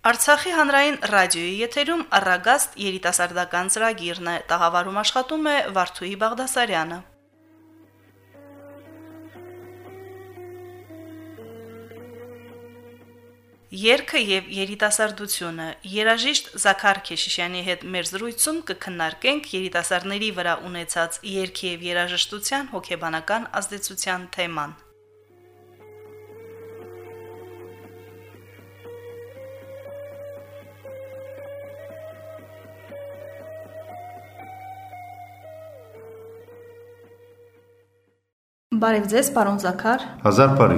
Արցախի հանրային ռադիոյի եթերում առագաստ երիտասարդական ծրագիրն է։ Տաղավարում աշխատում է Վարդուհի Բաղդասարյանը։ Երկը եւ երիտասարդությունը երաժիշտ Զաքար Քեշիշյանի հետ մեր զրույցում կքննարկենք երիտասարդների վրա ունեցած երգի եւ երաժշտության հոգեբանական ազդեցության թեման։ Բարև ձեզ, պարոն Զաքար։ Հազար բարի։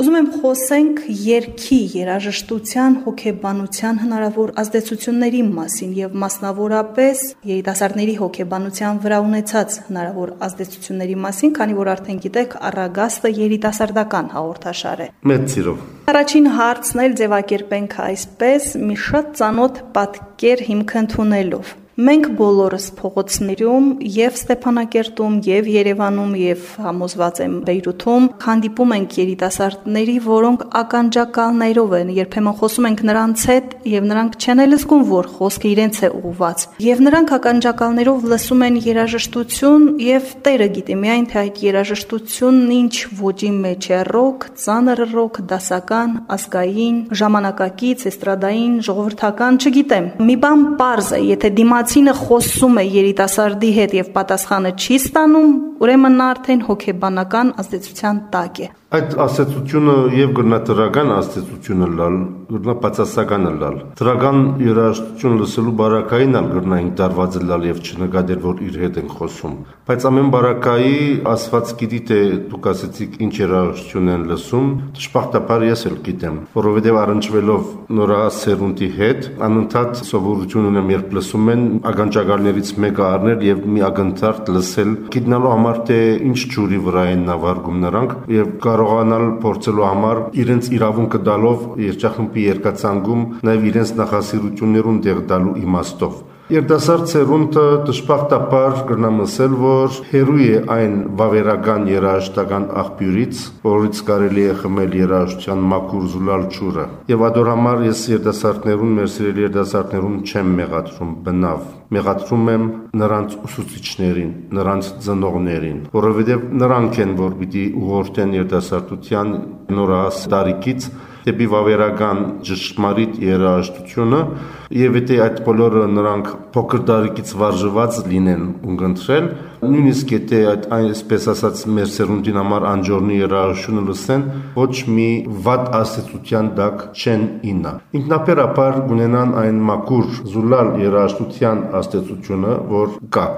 Ուզում եմ խոսենք երկի երաժշտության հոգեբանության հնարավոր ազդեցությունների մասին եւ մասնավորապես երիտասարդների հոգեբանության վրա ունեցած հնարավոր ազդեցությունների մասին, քանի որ արդեն գիտեք, առագաստը երիտասարդական հաղորդաշար է։ Մեծ սիրով։ Առաջին հարցն էլ ձևակերպենք այսպես՝ մի շատ ծանոթ պատկեր հիմք ընդունելով Մենք բոլորս փողոցներում եւ Ստեփանակերտում եւ Երևանում եւ համոզված եմ Բեյրութում հանդիպում ենք երիտասարդների, որոնք ականջակալներով են, երբեմն խոսում ենք նրանց հետ եւ նրանք չեն էլ զգում, որ խոսքը իրենց է ուղված։ Եվ նրանք ականջակալներով լսում են երաժշտություն եւ Տերը գիտի միայն թե այդ երաժշտությունն ինչ ոճի մեջ է՝ ռոք, ծանր ռոք, դասական, ազգային, ժամանակակից, էստրադային, ժողովրդական, չգիտեմ։ Մի բան པարզ է, եթե դիմա դիմացինը խոսում է երիտասարդի հետ եւ պատասխանը չի ստանում, ուրեմն նա արդեն հոգեբանական ազդեցության տակ է։ Այդ աստեցությունը եւ գրնատրական աստեցությունը լալ, գրնա բացասականը լալ։ Դրական երաժշտություն լսելու բարակային ալ գրնային դարվածը լալ եւ չնկատել որ իր հետ են խոսում։ Բայց ամեն բարակայի ասված գիտի թե դուք ասեցիք ինչ երաժշտություն են լսում, դժբախտաբար ես էլ գիտեմ, որովհետեւ առնչվելով նորաս սերունդի հետ անընդհատ սովորություն ունեմ երբ լսում են ականջակալներից մեկը առնել եւ մի ակնթարթ լսել, գիտնալու համար թե ինչ ջուրի վրա են նավարգում նրանք եւ կարող կարողանալ փորձելու համար իրենց իրավունքը դալով երջախմբի երկացանգում նաև իրենց նախասիրություններուն դեղ դալու իմաստով Երդասարդ ցերունտը դժբախտաբար կրնամ ասել, որ հերու է այն վավերական երաժշտական աղբյուրից, որից կարելի է խմել երաժշտության մաքուր զուլալ ճուրը։ Եվ ադոր համար ես երդասարտներուն, մեր սիրելի երդասարտներուն չեմ մեղադրում բնավ։ Մեղադրում եմ նրանց ուսուցիչներին, նրանց ծնողներին, որովհետև նրանք են, որ պիտի ուղղորդեն երդասարտության նորաս տարիքից դեպի վավերական ճշմարիտ երաժշտությունը եւ եթե այդ բոլորը նրանք փոքր տարիքից վարժված լինեն ունգընտրել նույնիսկ եթե այդ այսպես ասած մեր սերունդին համար անջորնի երաժշտությունը լսեն ոչ մի վատ աստեցության դակ չեն իննա ինքնաբերաբար գունենան այն մակուր զուլալ երաժշտության աստեցությունը որ կա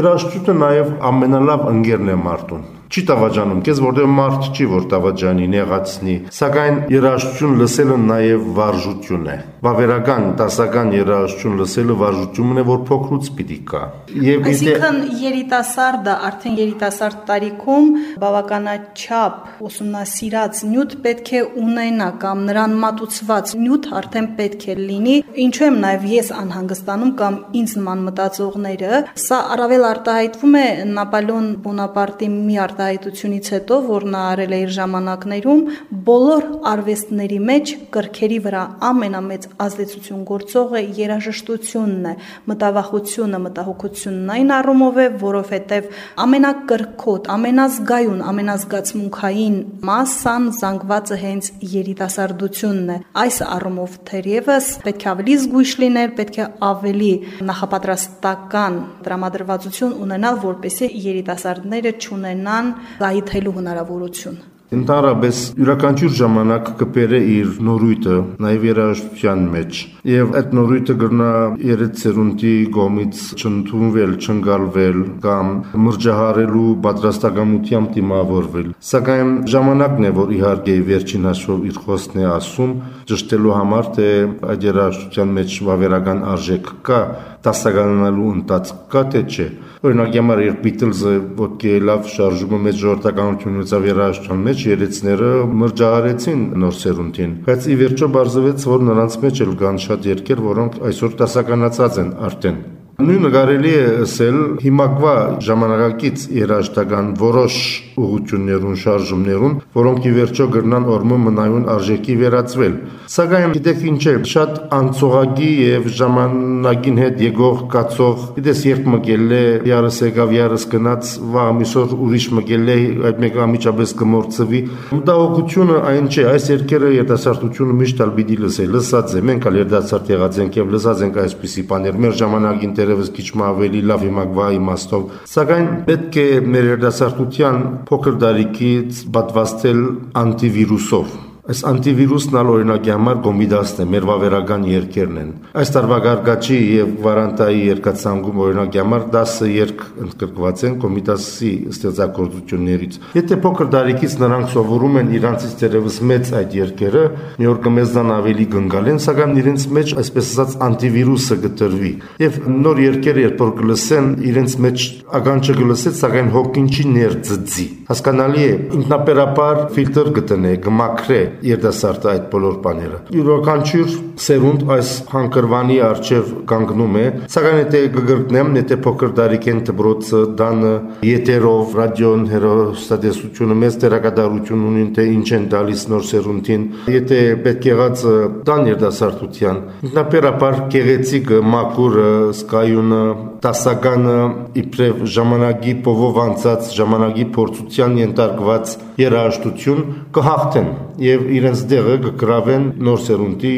երաժշտությունը նաեւ ամենալավ ընկերն է մարդուն չի տավաճանում, քեզ որտեղ մարդ չի որ տավաճանի, նեղացնի, սակայն երաժշտություն լսելը նաև վարժություն է։ Վավերական, տասական երաժշտություն լսելը վարժությունն է, որ փոքրուց պիտի կա։ Եվ Այսինքն երիտասարդը արդեն երիտասարդ տարիքում բավականաչափ ուսումնասիրած նյութ պետք է ունենա կամ նրան մատուցված նյութ արդեն պետք է լինի։ Ինչու եմ նաև ես անհանգստանում կամ ինձ նման մտածողները, սա առավել արտահայտվում է Նապոլեոն Բոնապարտի մի արտ արտահայտությունից հետո, որ նա արել է իր ժամանակներում, բոլոր արվեստների մեջ կրքերի վրա ամենամեծ ազդեցություն գործողը երաժշտությունն է, մտավախությունը, մտահոգությունն այն առումով է, որովհետև ամենակրքոտ, ամենազգայուն, ամենազգացմունքային մասսան զանգվածը հենց երիտասարդությունն է։ Այս առումով թերևս պետք է ավելի զգույշ լինել, պետք է ավելի նախապատրաստական տրամադրվածություն ունենալ, որպեսզի երիտասարդները չունենան գայթելու հնարավորություն։ Ընդհանրապես յուրաքանչյուր ժամանակ կբերե իր նորույթը նաև երաժշտության մեջ եւ այդ նորույթը գրնա երեք ծերունդի գոմից չընդունվել, չընկալվել կամ մրջահարելու պատրաստակամությամբ դիմավորվել սակայն ժամանակն է որ իհարկե վերջին հաշվով իր խոսքն է ասում ճշտելու համար թե այդ երաժշտության մեջ վավերական արժեք կա դասականանալու ընթացք կա թե չէ Օրինակ համար երբ Beatles-ը ոդկի լավ շարժումը մեծ ժողովրդականություն ունեցավ երաժշտության մեջ, երեցները մրջահարեցին նոր սերունդին, բայց ի վերջո բարձվեց, որ նրանց մեջ էլ կան շատ երկեր, որոնք այսօր տասականացած են արդեն Նույնը կարելի է ասել հիմակվա ժամանակակից երաժշտական որոշ ուղություններուն, շարժումներուն, որոնք ի վերջո գրնան օրմը մնայուն արժեքի վերածվել։ Սակայն գիտեք ինչ է, շատ անցողագի եւ ժամանակին հետ եկող կացող, գիտես երբ մգել է, յարս եկավ, յարս գնաց, վաղամիսոր ուրիշ մգել է, այդ մեկը ամիջապես կմորցվի։ Մտահոգությունը այն չէ, այս երկերը երիտասարդությունը միշտ ալ պիտի լսել, լսած է, մենք ալ երիտասարդ եղած ենք եւ լսած ենք այսպիսի բաներ։ Մեր ժամանակին դերևս քիչ ավելի լավ իմակվա իմաստով, սակայն պետք է մեր երիտասարդության փոքր դարիքից պատվաստել անտիվիրուսով Այս անտիվիրուսն ալ օրինակի համար գոմիդասն է, մեր վավերական երկերն են։ Այս տարվա գարգաչի եւ վարանտայի երկացանգում օրինակի համար 10 երկ ընդգրկված են գոմիդասի ստեղծագործություններից։ Եթե փոքր դարիքից նրանք սովորում են իրանցից դերևս մեծ այդ երկերը, մի օր կմեզդան ավելի գնգալ են, սակայն իրենց մեջ այսպես ասած անտիվիրուսը գտրվի։ Եվ նոր երկերը երբ որ կլսեն, իրենց մեջ ագանչը կլսեց, սակայն հոգին չի ներծծի։ Հասկանալի է, ինքնապերապար ֆիլտր գտնե, գմակրե երդասարտը այդ բոլոր բաները։ Յուրաքանչյուր սերունդ այս հանկրվանի արչև կանգնում է, սակայն եթե գգրտնեմ, եթե փոքր դարիքեն դբրոցը, դանը, եթերով, ռադիոն, հերոստատեսությունը մեծ դերակատարություն ունին, թե ինչ են տալիս նոր սերունդին, եթե պետք եղած դան երդասարտության, ինքնապերապար գեղեցիկ մակուրը, սկայունը, տասականը իբրև ժամանակի փովով անցած ժամանակի փորձության ենթարկված երաժշտություն կհաղթեն եւ իրենց դեղը կգրավեն նոր սերունդի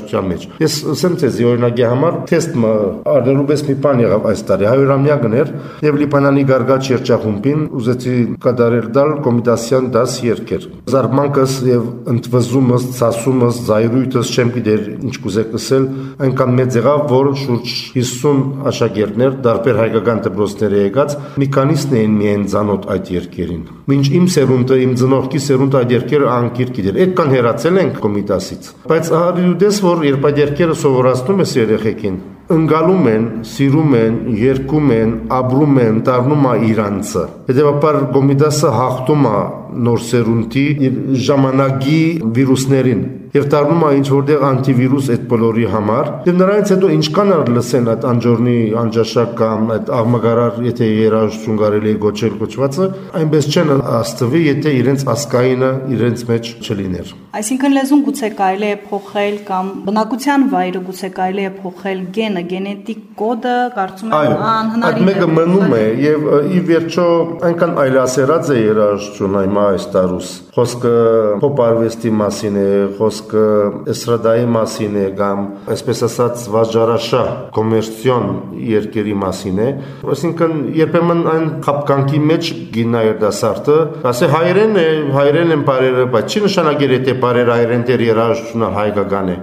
երաժշտության մեջ։ Ես ասեմ ցեզ օրինակի համար թեստը արդյունուպես մի բան եղավ այս տարի 100-ամյակն էր եւ Լիբանանի գարգաչ երջախումբին ուզեցի կատարել դալ կոմիտասյան 10 երկեր։ Զարմանքս եւ ընդվզումս, ցասումս, զայրույթս չեմ գիտեր ինչ կուզեք ասել, այնքան մեծ եղավ, որ շուրջ 50 աշակերտներ դարբեր հայկական դպրոցների եկած մի քանիսն էին միայն ցանոթ այդ երկերին։ Մինչ իմ սերունդը, իմ ծնողքի սերունդը այդ երկերը անկիր գիտեր։ Այդքան հերացել ենք կոմիտասից։ Բայց ահարյուրդես որ երբ այդ երկերը սովորացնում ես երեխեքին, ընկալում են, սիրում են, երկում են, ապրում են, դառնում է իրանցը։ Հետևաբար կոմիտասը հաղթում է նոր սերունդի ժամանակի վիրուսներին եւ դառնում է ինչ որտեղ անտիվիրուս այդ բոլորի համար եւ նրանից հետո ինչքան ար լսեն այդ անջորնի անջաշակ կամ այդ աղմագարար եթե երաժշտություն կարելի է գոչել գոչվածը այնպես չեն աստվի եթե իրենց ասկայինը իրենց մեջ չլիներ այսինքն լեզուն գուցե կարելի է փոխել կամ բնակության վայրը գուցե կարելի է փոխել գենը գենետիկ կոդը կարծում եմ անհնարին է այդ մեկը մնում է եւ ի վերջո այնքան այլասերած է երաժշտությունը հիմա այս տարուս խոսքը փոփ արվեստի մասին է խոսքը էստրադայի մասին է կամ այսպես ասած վաճառաշա կոմերցիոն երկերի մասին է այսինքն երբեմն այն խապկանքի մեջ գինա երդասարտը ասե հայերեն է հայերեն են բարերը բայց չի նշանակել եթե բարերը հայերեն դեր երաժշտությունը հայկական է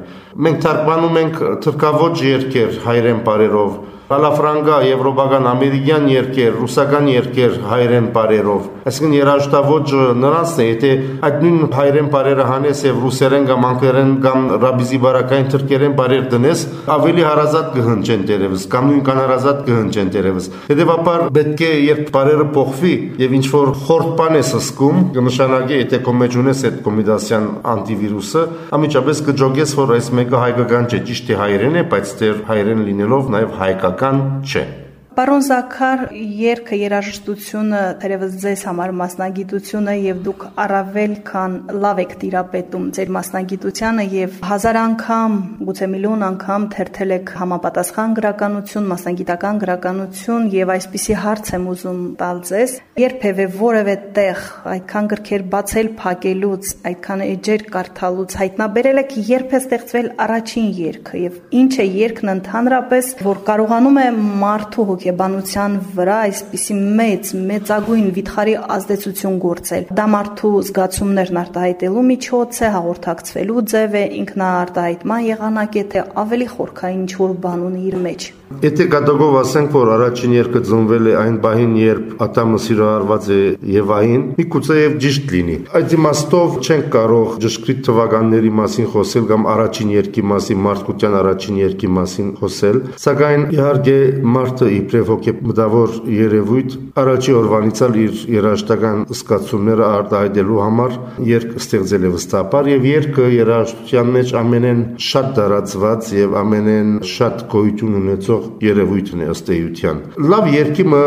մենք թարգմանում ենք թրկավոճ երկեր հայերեն բարերով Հալաֆրանգա, եվրոպական, ամերիկյան երկեր, ռուսական երկեր հայերեն բարերով։ Այսինքն երաժշտավոճը նրանցն է, եթե այդ նույն հայերեն բարերը հանես եւ ռուսերեն կամ անգլերեն կամ ռաբիզի բարակային թրքերեն բարեր դնես, ավելի հարազատ կհնչեն դերևս կամ նույն կանարազատ կհնչեն դերևս։ Հետևաբար պետք է երբ բարերը փոխվի եւ ինչ որ խորտ բան ես սկում, կնշանակի եթե քո մեջ ունես այդ կոմիդասյան անտիվիրուսը, ամիջապես կջոգես, որ այս մեկը հայկական չէ, ճիշտ է հայերեն է, բայց դեր հայերեն լինելով նաեւ հայկական բավական չէ։ Պարոն Զաքար, երկը երաժշտությունը թերևս ձեզ համար մասնագիտությունը եւ դուք առավել քան լավ եք տիրապետում ձեր մասնագիտությանը եւ հազար անգամ, գուցե միլիոն անգամ թերթել եք համապատասխան գրականություն, մասնագիտական գրականություն եւ այսպիսի հարց եմ ուզում տալ ձեզ. երբևէ որևէ տեղ այդքան գրքեր բացել, փակելուց, այդքան էջեր կարդալուց հայտնաբերել եք երբ է ստեղծվել առաջին երգը եւ ինչ է երգն ընդհանրապես, որ կարողանում է մարդու հոգ հոգեբանության վրա այսպիսի մեծ, մեծագույն վիթխարի ազդեցություն գործել։ Դա մարդու զգացումներն արտահայտելու միջոց է, հաղորդակցվելու ձև է, ինքնաարտահայտման եղանակ է, թե ավելի խորքային ինչ-որ բան ունի իր մեջ։ Եթե կատոգով ասենք, որ առաջին երկը ծնվել է այն բահին, երբ ատամը սիրահարված է Եվային, միգուցե եւ ճիշտ լինի։ Այդ իմաստով չենք կարող ճշգրիտ թվականների մասին խոսել կամ առաջին երկի մասին, մարդկության առաջին երկի մասին խոսել, սակայն իհարկե մարդը իբրև հոգեբդավոր երևույթ առաջի օրվանից ալ իր երաժշտական զգացումները արտահայտելու համար երկ ստեղծել է վստահաբար եւ երկը երաժշտության մեջ ամենեն շատ դարածված եւ ամենեն շատ գոյություն ունեցող լսվող երևույթն է ըստ էության։ Լավ երկիմը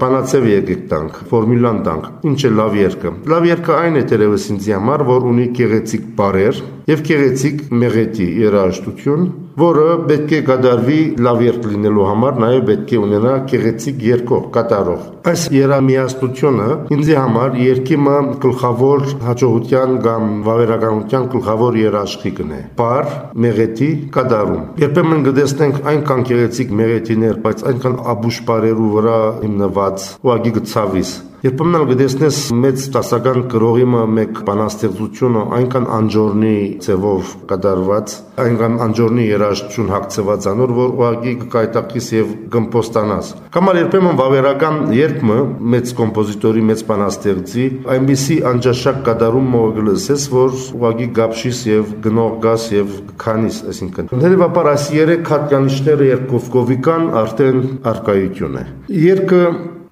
բանացև եկեք տանք, ֆորմուլան տանք։ Ինչ է լավ երկը։ Լավ երկը այն է տերևս ինձ համար, որ ունի գեղեցիկ բարեր եւ գեղեցիկ մեղեդի երաժշտություն, որը պետք է գդարվի լավ երկ լինելու համար, նաեւ պետք է ունենա գեղեցիկ երկող, կատարող։ Այս երամիաստությունը ինձ համար երկիմը գլխավոր հաջողության կամ վավերականության գլխավոր երաշխիքն է։ Բար, մեղեդի, կատարում։ Երբեմն գտեսնենք այնքան գեղեցիկ մեղեդիներ, բայց այնքան աբուշ բարերու վրա հիմնված, ուղագի գծավիս Երբեմն էլ գտեսնես մեծ տասական գրողիմը մեկ բանաստեղծությունը այնքան անջորնի ձևով կատարված, այնքան անջորնի երաժշտություն հագցված անոր, որ ուղղակի կկայտակիս եւ կմպոստանաս։ Կամ էլ երբեմն վավերական երգը մեծ կոմպոզիտորի մեծ բանաստեղծի այնպիսի անջաշակ կատարում մոգլսես, որ ուղղակի գապշիս եւ գնող գաս եւ քանիս, այսինքն։ Հետևաբար այս երեք հատկանիշները երկով կովիկան արդեն արկայություն է։ Երկը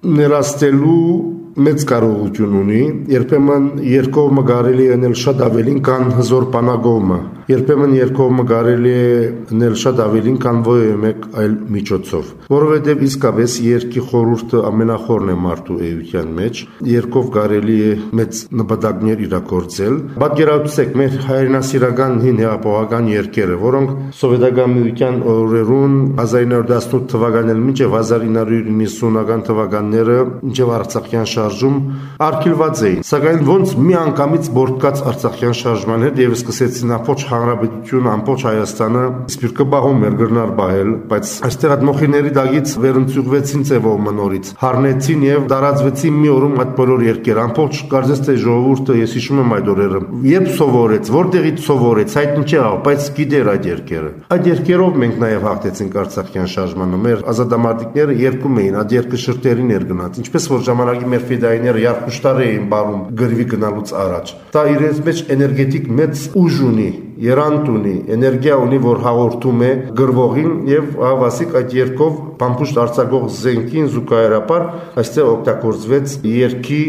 ներաստելու մեծ կարողություն ունի, երբեմն երկովը կարելի է անել շատ ավելին, քան հզոր բանակովը։ Երբեմն երկովը կարելի է անել շատ ավելին, քան ոյե մեկ այլ միջոցով, որովհետև իսկապես երկի խորուրդը ամենախորն է մարդու էության մեջ, երկով կարելի է մեծ նպատակներ իրագործել։ Պատկերացրեք մեր հայրենասիրական հին հեղափոխական երկերը, որոնք սովետական միության օրերուն 1918 թվականից մինչև 1990-ական թվականները մինչև Արցախյան շարժում արկելված էին։ Սակայն ոնց մի անգամից բորտկած Արցախյան շարժման հետ եւ սկսեցին ամբողջ հանրապետությունը, ամբողջ Հայաստանը սպիրկը բահում էր գրնար բահել, բայց այստեղ այդ մոխիների դագից վերընծուղվեցին ծևով մնորից։ Հարնեցին եւ դարածվեցին մի օրում այդ բոլոր երկերը։ Ամբողջ կարծես թե ժողովուրդը ես հիշում եմ այդ օրերը։ Երբ սովորեց, որտեղից սովորեց, հայտնի չէ, բայց գիտեր այդ երկերը։ Այդ երկերով մենք նաեւ հաղթեցինք Արցախյան շարժմանը։ Մեր ազատամարտիկները երկում էին, այդ երկը շրտերին էր գնաց։ Ինչպես որ ժամանակի մեր ֆիդայիները երկուշտար էին բարում գրվի գնալուց առաջ։ Դա իրենց մեջ էներգետիկ մեծ ուժ ունի երանտ ունի, էներգիա ունի, որ հաղորդում է գրվողին եւ հավասիկ այդ երկով բամբուշտ արձակող զենքին զուգահեռապար այստեղ օգտագործվեց երկի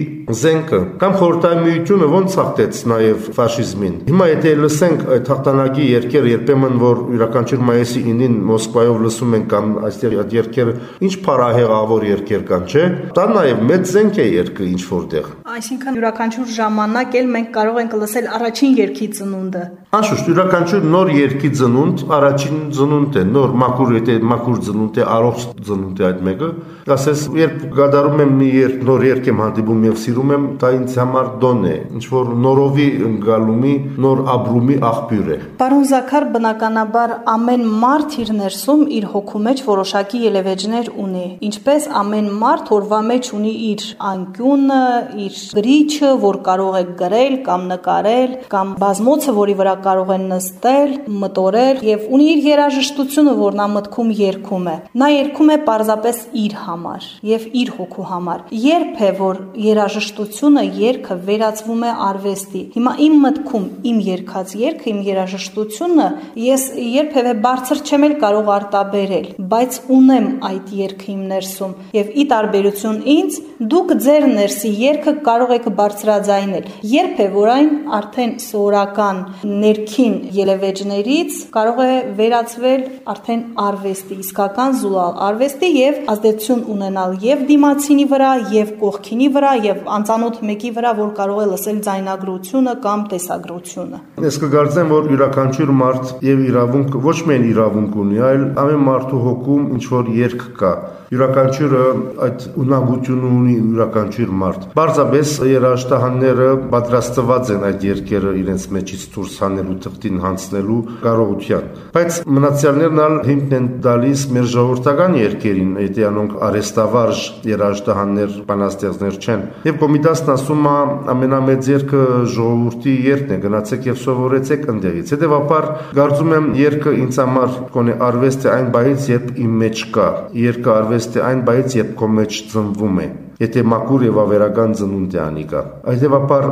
զենքը կամ խորհրդային միությունը ոնց հաղթեց նաեւ ֆաշիզմին հիմա եթե լսենք այդ հաղթանակի երկերը երբեմն որ յուրաքանչյուր մայիսի 9-ին մոսկվայով լսում ենք կամ այստեղ այդ երկերը ինչ փարահեղավոր երկեր կան չէ դա նաեւ մեծ զենք է երկը ինչ որտեղ այսինքն յուրաքանչյուր ժամանակ էլ մենք կարող ենք լսել առաջին երկի ծնունդը Անշուշտ յուրաքանչյուր նոր երկի ծնունդ առաջին ծնունդ է, նոր մակուր եթե մակուր ծնունդ է, առողջ ծնունդ է այդ մեկը։ Ասես երբ գադարում եմ մի երկ նոր երկ եմ հանդիպում եւ սիրում եմ, դա ինձ համար դոն է, ինչ որ նորովի ընկալումի, նոր ապրումի աղբյուր է։ Պարոն Զաքար, բնականաբար ամեն մարդ իր ներսում իր հոգու մեջ որոշակի ելևէջներ ունի, ինչպես ամեն մարդ օրվա մեջ ունի իր անկյունը, իր գրիչը, որ կարող է գրել կամ նկարել, կամ բազմոցը, որի վրա կարող են նստել, մտորել եւ ունի իր երաժշտությունը, որ նա մտքում երգում է։ Նա երգում է պարզապես իր համար եւ իր հոգու համար։ Երբ է որ երաժշտությունը երգը վերածվում է արվեստի։ Հիմա իմ մտքում իմ երգած երգը, իմ երաժշտությունը ես երբևէ բարձր չեմ էլ կարող արտաբերել, բայց ունեմ այդ երգը իմ ներսում եւ ի տարբերություն ինձ դուք ձեր ներսի երգը կարող եք բարձրաձայնել։ Երբ է որ այն արդեն սովորական ներքին ելևեջներից կարող է վերածվել արդեն արվեստի, իսկական զուլալ արվեստի եւ ազդեցություն ունենալ եւ դիմացինի վրա, եւ կողքինի վրա, եւ անծանոթ մեկի վրա, որ կարող է լսել ձայնագրությունը կամ տեսագրությունը։ Ես կգործեմ, որ յուրաքանչյուր մարդ եւ իրավունք ոչ միայն իրավունք ունի, այլ ամեն մարդու հոգում ինչ որ երկ կա յուրաքանչյուրը այդ ունակությունը ունի յուրաքանչյուր մարդ։ Բարձաբես երաշտահանները պատրաստված են այդ երկերը իրենց մեջից դուրս հանելու թղթին հանցնելու կարողության։ Բայց մնացյալներն ալ հիմքն են տալիս մեր ժողովրդական երկերին, եթե անոնք արեստավարժ երաշտահաններ, բանաստեղծներ չեն։ Եվ կոմիտասն ասում է ամենամեծ երկը ժողովրդի երկն է, գնացեք եւ սովորեցեք ընդեղից։ Հետևաբար կարծում եմ երկը ինձ համար կոնե արվեստ է այն բայից, երբ իմ մեջ կա։ Երկը արվեստ է այն բայից, երբ քո մեջ ծնվում է եթե մակուր եւ ավերական ծնունդ է անիկա։ Այդեւաբար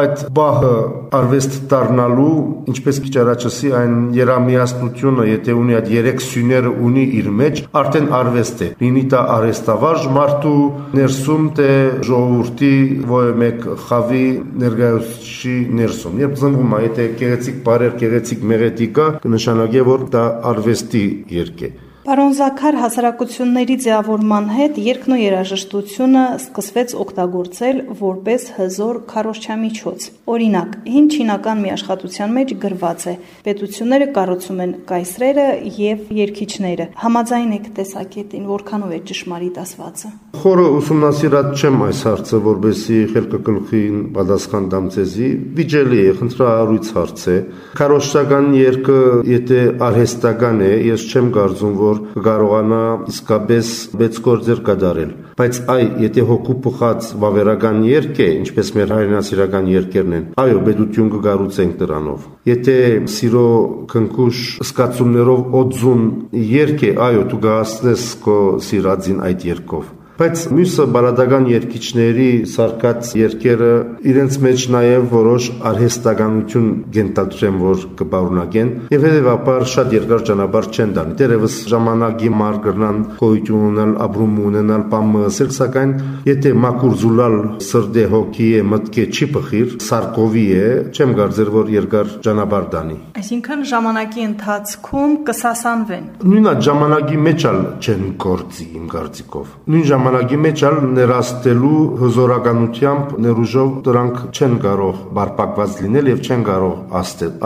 այդ բահը արվեստ դառնալու, ինչպես քիչ առաջացի այն երամիասնությունը, եթե ունի այդ երեք սյուները ունի իր մեջ, արդեն արվեստ է։ Լինի դա արեստավարժ մարդու ներսում թե ժողովրդի ոյ մեկ խավի ներկայացուցի ներսում։ Երբ ծնվում է, եթե գեղեցիկ բարեր, գեղեցիկ մեղեդիկա, կնշանակի որ դա արվեստի երկ է։ Պարոն Զաքար հասարակությունների ձևավորման հետ երկն ու երաժշտությունը սկսվեց օգտագործել որպես հզոր քարոշչամիջոց։ Օրինակ, հին չինական մի աշխատության մեջ գրված է. պետությունները կառուցում են կայսրերը եւ երկիչները։ Համաձայն եք տեսակետին, որքանով է ճշմարիտ ասվածը։ Խորը ուսումնասիրած չեմ այս հարցը, որբեսի գլխին պատասխան դամ ցեզի, վիճելի է, խնդրահարույց հարց է։ Քարոշչական երկը, եթե արհեստական է, ես չեմ կարծում, որ որ կարողանա իսկապես մեծ գործեր կատարել բայց այ եթե հոգու փոխած վավերական երկ է ինչպես մեր հայրենասիրական երկերն են այո բեդություն կգառուցենք դրանով եթե սիրո քնքուշ սկացումներով օձուն երկ է այո դու գահացնես քո սիրածին այդ երկով բայց մյուսը բարադական երկիչների սարկած երկերը իրենց մեջ նաև որոշ արհեստականություն գենտադրեն, որ կբարունակեն եւ հետեւաբար շատ երկար ճանապարհ չեն դանի։ Դերևս ժամանակի մար գրնան գոյություն ունենալ, ապրում ունենալ, բամսել, սակայն եթե մակուր զուլալ սրդե հոգի է, մտքե չի փխիր, սարկովի է, չեմ կարծեր որ երկար ճանապարհ դանի։ Այսինքն ժամանակի ընթացքում կսասանվեն։ Նույնա ժամանակի մեջ չեն գործի իմ կարծիքով։ Նույն ժամանակ ժամանակի մեջ ալ ներաստելու հզորականությամբ ներուժով դրանք չեն կարող բարպակված լինել եւ չեն կարող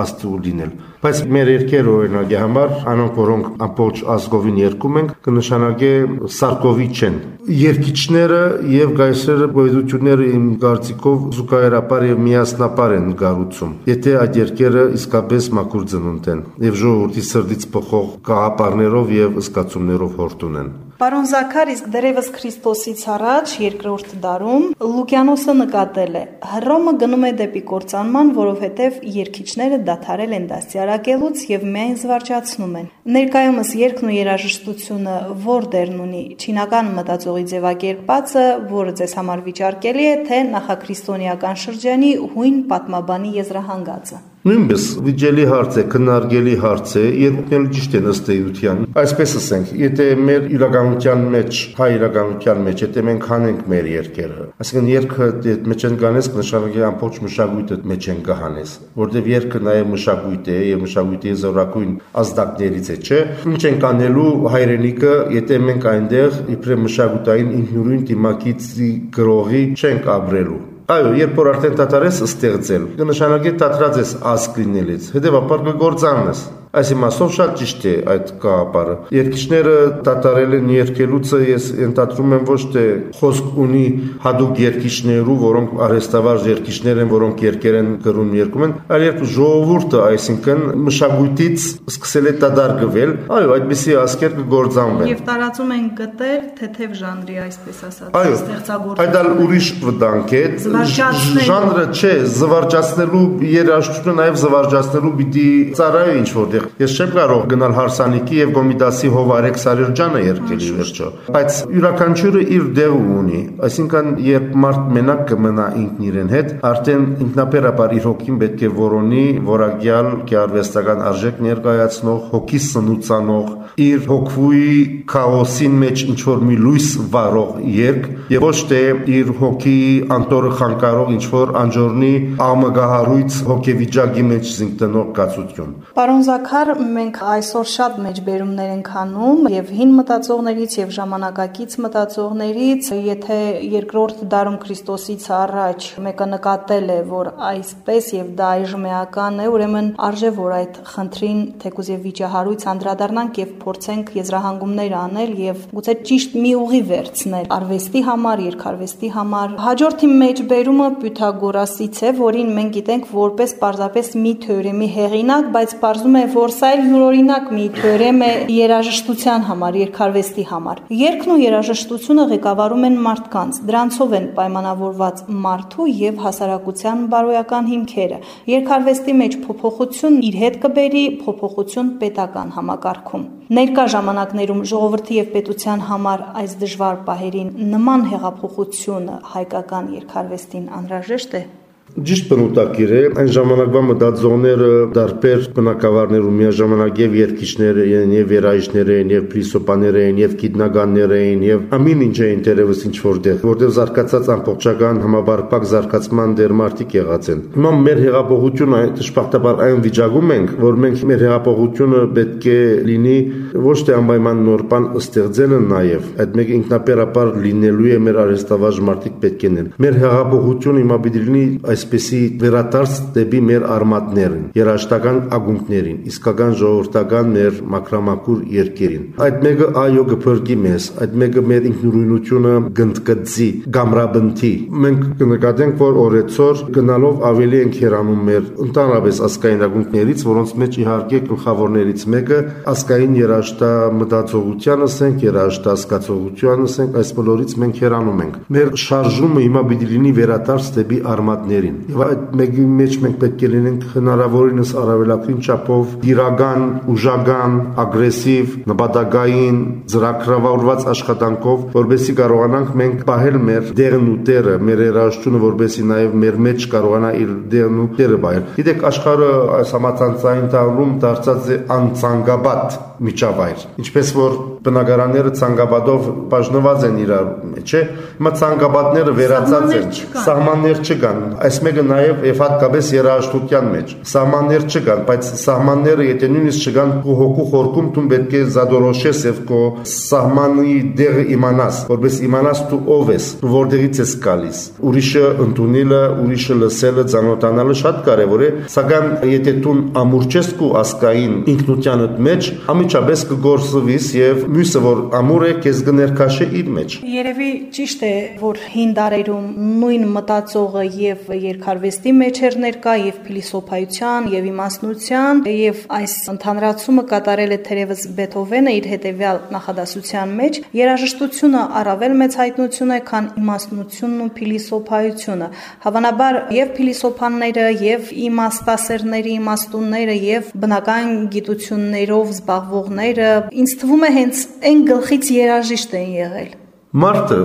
աստու լինել բայց մեր երկերը օրինակի համար անոնք որոնք ամբողջ ազգովին երկում ենք կնշանակե սարկովի չեն երկիչները եւ գայսերը գոյությունները իմ կարծիքով զուգահեռապար եւ միասնապար են գառուցում եթե այդ երկերը իսկապես մաքուր ծնունդ են եւ ժողովրդի սրտից փոխող գաղափարներով եւ զգացումներով հորտուն են Պարոն Զաքար, իսկ դերևս Քրիստոսից առաջ երկրորդ դարում Լուկիանոսը նկատել է. Հռոմը գնում է դեպի կործանման, որովհետև երկիչները դադարել են դաստիարակելուց եւ միայն զվարճացնում են։ Ներկայումս երկն ու երաժշտությունը ո՞ր դերն ունի։ Չինական մտածողի ձևակերպածը, որը ձեզ համար վիճարկելի է, թե նախաքրիստոնեական շրջանի հույն պատմաբանի եզրահանգածը։ Նույնպես վիճելի հարց է, քննարկելի հարց է, երկուսն էլ ճիշտ են ըստ էության։ Այսպես ասենք, եթե մեր իրականության մեջ, հայ իրականության մեջ, եթե մենք հանենք մեր երկերը, այսինքն երկը այդ մեջ են կանես կնշանակի ամբողջ մշակույթը մեջ են կհանես, որտեղ երկը նաև մշակույթ է եւ մշակույթի զորակույն ազդակներից է, չէ։ Ինչ են կանելու հայրենիքը, եթե մենք այնտեղ իբրե մշակութային ինքնուրույն դիմակից գրողի չենք ապրելու Այո, երբ որ արդեն դատարես ստեղծել, կնշանակի դատարած ես ազգ լինելից, հետևաբար կգործանես։ Այս իմաստով շատ ճիշտ է այդ կապարը։ Երկիչները դատարել են երկելուցը, ես ընդդադրում եմ ոչ թե խոսք ունի հadoop երկիչներու, որոնք արհեստավար երկիչներ են, որոնք երկեր են գրում երկում են, այլ երբ ժողովուրդը, այսինքն մշակույթից սկսել է դադարգվել, այո, այդպիսի ասկեր կգործանվեն։ Եվ տարածում են գտել թեթև ժանրի, այսպես ասած, ստեղծագործում։ Այդ ալ ուրիշ վտանգ է։ Ժանրը չէ, զվարճացնելու երաժշտությունը նաև զվարճացնելու պիտի ծառայի ինչ որտեղ Ես չեմ կարող գնալ հարսանիքի եւ Գոմիդասի Հովարեկ Սարերջանը երկելի վերջո, բայց յուրաքանչյուրը իր դեղը ունի, այսինքն երբ մարդ մենակ կմնա ինքն իրեն հետ, արդեն ինքնաբերաբար իր հոգին պետք է որոնի որակյալ գեղարվեստական արժեք ներկայացնող, հոգի սնուցանող, իր հոգվույի քաոսին մեջ ինչ որ մի լույս վառող երկ եւ ոչ թե իր հոգի անտորը խանգարող ինչ որ անջորնի ամգահարույց հոգեվիճակի մեջ զինքտնող կացություն։ Պարոն Զաքար Նախար մենք այսօր շատ մեջբերումներ ենք անում եւ հին մտածողներից եւ ժամանակակից մտածողներից, եթե երկրորդ դարում Քրիստոսից առաջ մեկը նկատել է, որ այսպես եւ դա այժմ էական է, ուրեմն արժե որ այդ խնդրին թեկուզ եւ վիճահարույց անդրադառնանք եւ փորձենք եզրահանգումներ անել եւ գուցե ճիշտ մի ուղի վերցնել արվեստի համար, երկարվեստի համար։ Հաջորդի մեջբերումը Պյութագորասից է, որին մենք գիտենք որպես պարզապես մի թեորեմի հեղինակ, բայց պարզում է, որ որ սա էլ յուրօրինակ մի թեորեմ է երաժշտության համար, երկարվեստի համար։ Երկն ու երաժշտությունը ղեկավարում են մարդկանց, դրանցով են պայմանավորված մարդու եւ հասարակության բարոյական հիմքերը։ Երկարվեստի մեջ փոփոխություն իր հետ կբերի փոփոխություն պետական համակարգում։ Ներկա ժամանակներում ժողովրդի եւ պետության համար այս դժվար պահերին նման հեղափոխությունը հայկական երկարվեստին անհրաժեշտ է։ Ճիշտ բնութագիր է, այն ժամանակվա մտածողները դարբեր բնակավարներ ու միաժամանակ եւ երկիչներ են, եւ երայիշներ են, եւ փիլիսոփաներ են, եւ գիտնականներ են, եւ ամեն ինչ էին դերևս ինչ որտեղ, որտեղ զարգացած ամբողջական համաբարփակ զարգացման դեր մարտիկ եղած են։ Հիմա մեր հեղափոխությունը դժբախտաբար այն վիճակում ենք, որ մենք մեր հեղափոխությունը պետք է լինի ոչ թե անպայման նոր բան ստեղծելը նաեւ, այդ մեկ ինքնապերապար լինելու է մեր արհեստավարժ մարտիկ պետք լինեն։ Մեր հեղափոխությունը հիմա պիտի լինի այս այսպիսի վերադարձ դեպի մեր արմատներին, երաշտական ագունքներին, իսկական ժողովրդական մեր մակրամակուր երկերին։ Այդ մեկը այո կփրկի մեզ, այդ մեկը մեր ինքնուրույնությունը գնդկծի, գամրաբնթի։ Մենք կնկատենք, որ օրեցօր գնալով ավելի ենք հեռանում մեր ընդհանրապես ասկային ագունքներից, որոնց մեջ իհարկե գլխավորներից մեկը ասկային երաշտա մտածողության ասենք, երաշտա հասկացողության ասենք, այս բոլորից մենք հեռանում ենք։ Մեր շարժումը հիմա պիտի լինի վերադարձ դեպի արմատներին են։ Եվ այդ մեկի մեջ մենք պետք է լինենք հնարավորինս առավելագույն չափով իրական, ուժական, ագրեսիվ, նպատակային, ծրագրավորված աշխատանքով, որբեսի կարողանանք մենք պահել մեր դերն ու տերը, մեր երաշխությունը, որբեսի նաև մեր մեջ կարողանա իր դերն ու տերը բայել։ Գիտեք, աշխարհը այս համացանցային տալում դարձած է անցանգաբատ միջավայր։ Ինչպես որ բնակարանները ցանկապատով բաժնված են իրար չէ՞։ Հիմա ցանկապատները վերացած են, սահմաններ չկան։ Այս մեկը նաև եւ հատկապես երաժշտության մեջ։ Սահմաններ չկան, բայց սահմանները եթե նույնիսկ չկան, հոգու խորքում դու պետք է զադորոշես եւ քո սահմանի դերը իմանաս, որպես իմանաս դու ով ես, որտեղից ես գալիս։ Ուրիշը ընդունելը, ուրիշը լսելը, ճանոթանալը շատ կարեւոր է, սակայն եթե դու ամուր չես քո ասկային ինքնությանդ մեջ, անմիջապես կգործվիս եւ մյուսը որ ամուր է քեզ կներքաշի իր մեջ երևի ճիշտ է որ հին դարերում նույն մտածողը եւ երկարվեստի մեջ էր ներկա եւ փիլիսոփայության եւ իմաստնության եւ այս ընդհանրացումը կատարել է թերևս Բեթհովենը իր հետեւյալ նախադասության մեջ երաժշտությունը առավել մեծ հայտնություն է քան իմաստնությունն ու փիլիսոփայությունը հավանաբար եւ փիլիսոփանները եւ իմաստասերները իմաստունները եւ բնական գիտություններով զբաղ զբաղվողները ինձ թվում է հենց այն գլխից երաժիշտ են եղել։ Մարտը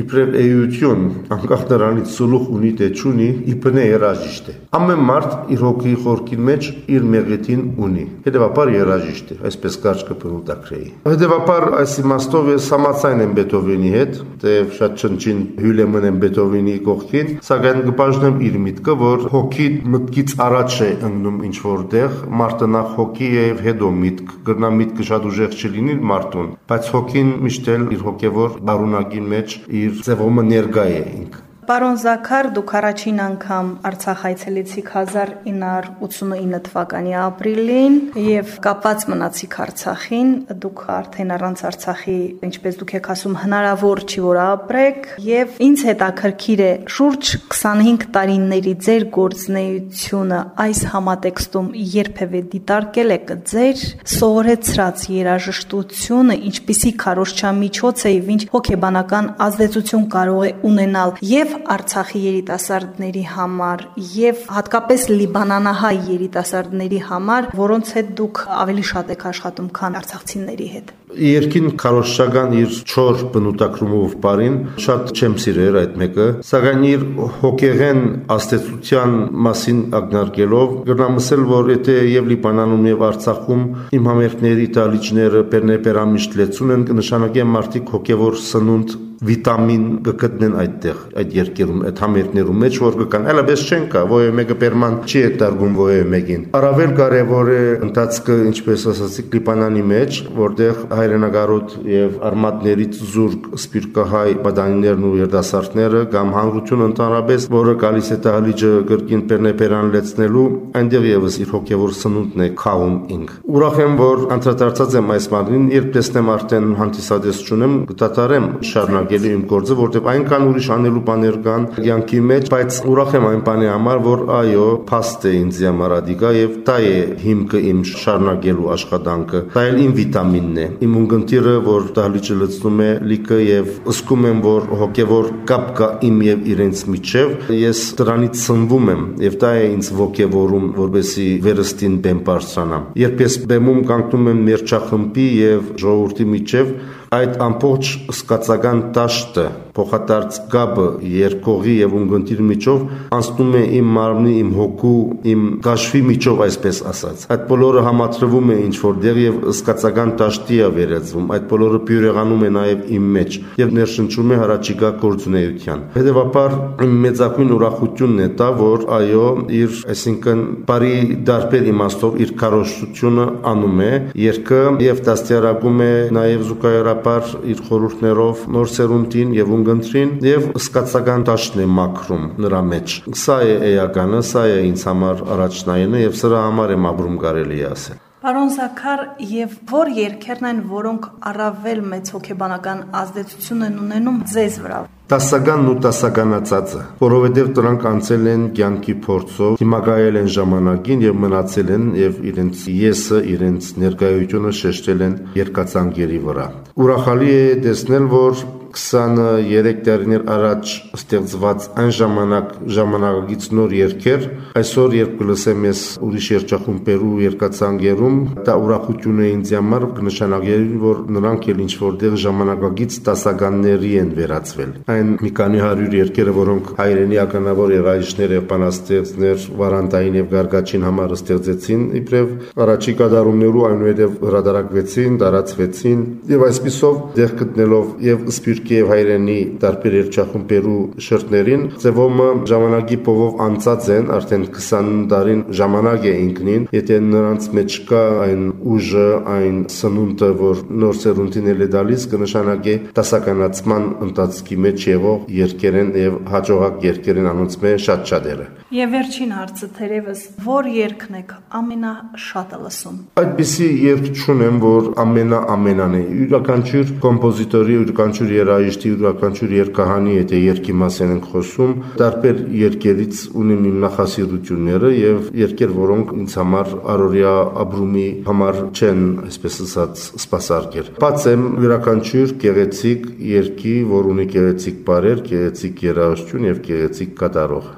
իբրև էություն, անկախ նրանից սուլուխ ունի թե չունի, իբնե երաժիշտ է։ Ամեն մարդ իր հոգի խորքին մեջ իր մեղեթին ունի։ Հետևաբար երաժիշտ է, այսպես կարճ կպնուտակրեի։ Հետևաբար այս իմաստով ես համացայն եմ Բեթհովենի հետ, թեև շատ չնչին հյուլ եմ մնեմ Բեթհովենի կողքին, սակայն կբաժնեմ իր միտքը, որ հոգի մտքից առաջ է ընկնում ինչ որտեղ, մարդը նախ հոգի է եւ հետո միտք։ Գրնա միտքը շատ ուժեղ չլինի մարդուն, բայց հոգին միշտ իր հոգեվոր բարունակի մեջ իր իր ձևումը ներկա է ինք Պարոն Զաքար, դուք առաջին անգամ Արցախ այցելեցիք 1989 թվականի ապրիլին եւ կապված մնացիք Արցախին։ Դուք արդեն առանց Արցախի, ինչպես դուք եք ասում, հնարավոր չի որ ապրեք եւ ինձ հետաքրքիր է շուրջ 25 տարիների ձեր գործնեությունը այս համատեքստում երբևէ դիտարկել եք ձեր սովորեցրած երաժշտությունը, ինչպիսի քարոշչամիջոց է եւ ինչ հոգեբանական ազդեցություն կարող է ունենալ եւ Արցախի երիտասարդների համար եւ հատկապես լիբանանահայ երիտասարդների համար, որոնց հետ դուք ավելի շատ եք աշխատում, քան արցախցիների հետ։ Երկին քարոշչական իր չոր բնութագրումով բարին շատ չեմ սիրեր այդ մեկը, սակայն իր հոգեղեն աստեցության մասին ակնարկելով գրնամսել, որ եթե եւ Լիբանանում եւ Արցախում իմ համերգների տալիչները բերնեպերամիշտ լեցուն են կնշանակի մարդիկ հոգեվոր սնունդ վիտամին կգտնեն այդտեղ այդ երկերում այդ համերգներում մեջ որ կկան այլապես չեն կա ոյե մեկը պերման չի է դարգում ոյե մեկին առավել կարևոր է ընթացքը ինչպես ասացի կլիպանանի մեջ որտեղ հայրենագարոտ եւ արմատներից զուրկ սպիրկահայ բադանիներն ու երդասարտները կամ հանրություն ընդհանրապես որը գալիս է տալիջը գրքին պերնեպերան լեցնելու այնտեղ եւս իր հոգեվոր սնունդն է խաղում ինք ուրախ եմ որ անդրադարձած եմ այս մարմին երբ տեսնեմ արդեն հանդիսադես չունեմ կդատարեմ շարունակ շարունակելու իմ գործը, որտեղ այնքան ուրիշ անելու բաներ կան յանքի մեջ, բայց ուրախ եմ այն բանի համար, որ այո, փաստ է ինձ համար ադիգա եւ դա է հիմքը իմ շարունակելու աշխատանքը։ Դա էլ իմ վիտամինն է։ Իմ ունգընտիրը, որ դահլիճը լցնում է լիքը եւ ըսկում եմ, որ հոգեվոր կապ կա իմ եւ իրենց միջև, ես դրանից սնվում եմ եւ դա է ինձ ոգեվորում, որբեսի վերստին բեմ բարձրանամ։ Երբ ես բեմում կանգնում եմ մերջախմբի եւ ժողովրդի միջև, այդ ամբողջ սկացական տաշտը, փոխադարձ գաբը երկողի եւ ունգընտիր միջով անցնում է իմ մարմնի, իմ հոգու, իմ գաշվի միջով, այսպես ասած։ Այդ բոլորը համատրվում է ինչ որտեղ եւ սկացական տաշտի է վերածվում։ Այդ բոլորը բյուրեղանում է նաեւ իմ մեջ եւ ներշնչում է հարաճիգա գործունեության։ Հետևաբար իմ մեծակույն ուրախությունն է դա, որ այո, իր, այսինքն, բարի դարբեր իմաստով իր քարոշությունը անում է երկը եւ դաստիարակում է նաեւ զուգահեռաբար իր խորհուրդներով նոր սերունդին եւ ունգընտրին եւ սկացական տաշն է մաքրում նրա մեջ։ Սա է էականը, սա է ինձ համար առաջնայինը եւ սրա համար եմ ապրում կարելի է ասել։ Պարոն Զաքար, եւ որ երկերն են, որոնք առավել մեծ հոգեբանական ազդեցություն են ունենում ձեզ վրա։ Տասականն ու տասականացածը, որովհետև դրանք անցել են կյանքի փորձով, դիմակայել են ժամանակին եւ մնացել են եւ իրենց եսը, իրենց ներկայությունը շեշտել են երկացանկերի վրա։ Ուրախալի է տեսնել, որ 23 տարիներ առաջ ստեղծված այն ժամանակ ժամանակագից նոր երկեր այսօր երբ կլսեմ ես ուրիշ երջախումբերու երկացանգերում դա ուրախություն է ինձ համար կնշանակի որ նրանք էլ ինչ որտեղ ժամանակագից տասականների են վերածվել այն մի քանի 100 երկերը որոնք հայրենի ականավոր երաժիշտներ եւ բանաստեղծներ վարանտային եւ գարգաչին համար ստեղծեցին իբրև առաջի կատարումներու այնուհետև հրադարակվեցին տարածվեցին եւ այսպիսով դեղ գտնելով եւ սպիրտ թուրքի եւ հայրենի տարբեր երջախումբերու շրթներին ձևոմը ժամանակի փովով անցած են արդեն 20 տարին ժամանակ է ինքնին եթե նրանց մեջ կա այն ուժը այն սնունդը որ նոր սերունդին է դալիս կնշանակի տասականացման ընթացքի մեջ եղող երկերեն եւ հաջողակ երկերեն անոնցմե շատ շատերը Եվ վերջին հարցը թերևս որ երկն եք ամենաշատը լսում Այդպիսի երկ չունեմ որ ամենա ամենան է յուրաքանչյուր կոմպոզիտորի յուրաքանչյուր երաժշտի յուրաքանչյուր երկահանի, եթե երկի մասին ենք խոսում, տարբեր երկերից ունեմ իմ նախասիրությունները եւ երկեր, որոնք ինձ համար առօրյա ապրումի համար չեն, այսպես ասած, սպասարկեր։ Բաց եմ յուրաքանչյուր գեղեցիկ երկի, որ ունի գեղեցիկ բարեր, գեղեցիկ երաժշտություն եւ գեղեցիկ կատարող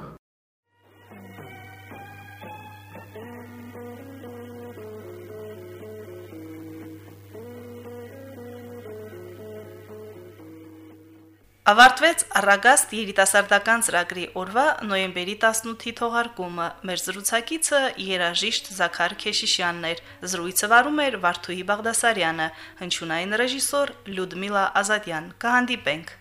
Ավարտվեց Արագաստ երիտասարդական ծրագրի օրվա նոյեմբերի 18-ի թողարկումը։ Մեր զրուցակիցը երաժիշտ Զաքար Քեշիշյանն էր։ Զրույցը վարում էր Վարդուհի Բաղդասարյանը, հնչյունային ռեժիսոր Լյուդմիլա Ազատյան։ Կհանդիպենք